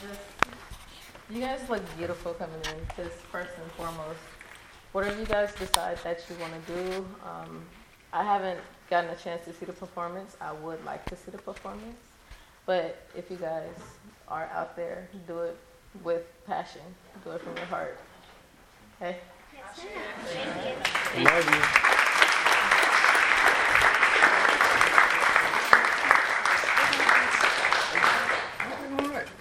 just, you guys look beautiful coming in, because first and foremost, whatever you guys decide that you want to do, um, I haven't gotten a chance to see the performance. I would like to see the performance. But if you guys are out there, do it with passion. Do it from your heart. Okay? Love you.